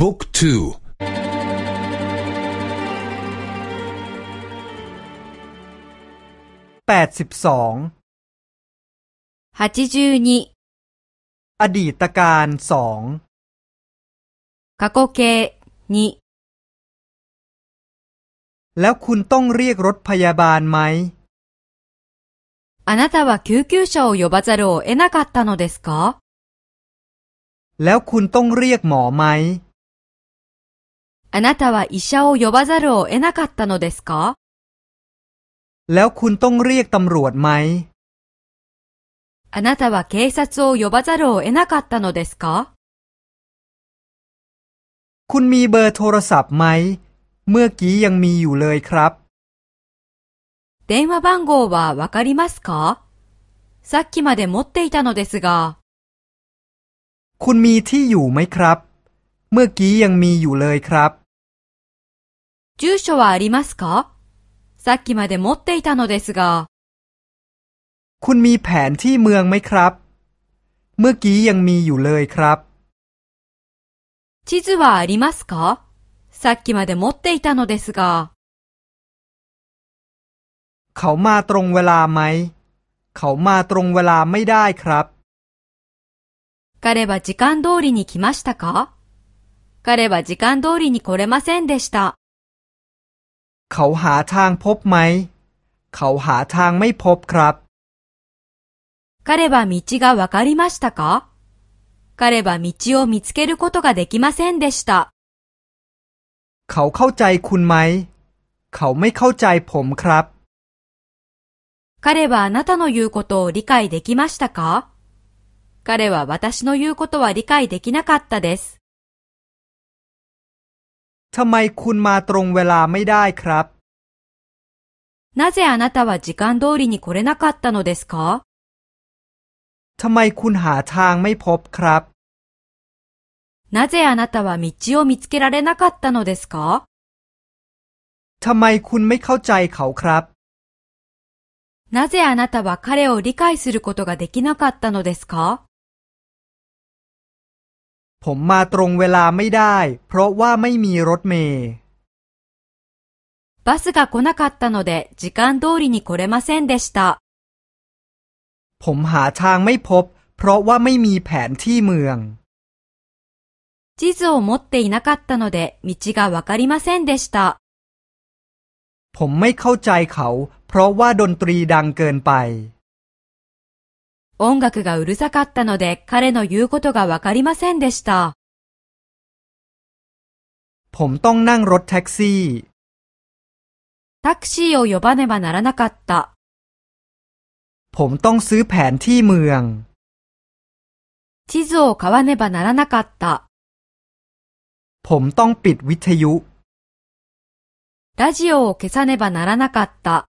บุ๊กทูแปดสิบสองอดีตการสอง過去形2แล้วคุณต้องเรียกรถพยาบาลไหมあなたは救急車を呼ばざるを得なかったのですかแล้วคุณต้องเรียกหมอไหม あなたは医者を呼ばざるを得なかったのですかแล้วคุณต้องเรียกตำรวจไหมあなたは警察を呼ばざるを得なかったのですかคุณมีเบอร์โทรศัพท์ไหมเมื่อกี้ยังมีอยู่เลยครับ電話番号はわかりますかさっきまで持っていたのですが。คุณมีที่อยู่ไหมครับเมื่อกี้ยังมีอยู่เลยครับ 住所はありますかさっきまで持っていたのですが。คุณมีแผนที่เมืองไหมครับ เมื่อกี้ยังมีอยู่เลยครับ地図はありますかさっきまで持っていたのですが。เขามาตรงเวลาไหม เขามาตรงเวลาไม่ได้ครับ彼は時間通りに来ましたか彼は時間通りに来れませんでした。 เขาหาทางพบไหม เขาหาทางไม่พบครับ 彼は道がわかりましたか彼は道を見つけることができませんでした。เขาเข้าใจคุณไหม เขาไม่เข้าใจผมครับ彼はあなたの言うことを理解できましたか彼は私の言うことは理解できなかったです。 ทำไมคุณมาตรงเวลาไม่ได้ครับなぜあなたは時間通りに来れなかったのですかทำไมคุณหาทางไม่พบครับなぜあなたは道を見つけられなかったのですかทำไมคุณไม่เข้าใจเขาครับなぜあなたは彼を理解することができなかったのですか ผมมาตรงเวลาไม่ได้เพราะว่าไม่มีรถเมล์バスが来なかったので時間通りに来れませんでした。ผมหาทางไม่พบเพราะว่าไม่มีแผนที่เมือง地図を持っていなかったので道がわかりませんでした。ผมไม่เข้าใจเขาเพราะว่าดนตรีดังเกินไป 音楽がうるさかったので彼の言うことがわかりませんでした。タクシーを呼ばねばならなかった。地図を買わねばならなかった。ラジオを消さねばならなかった。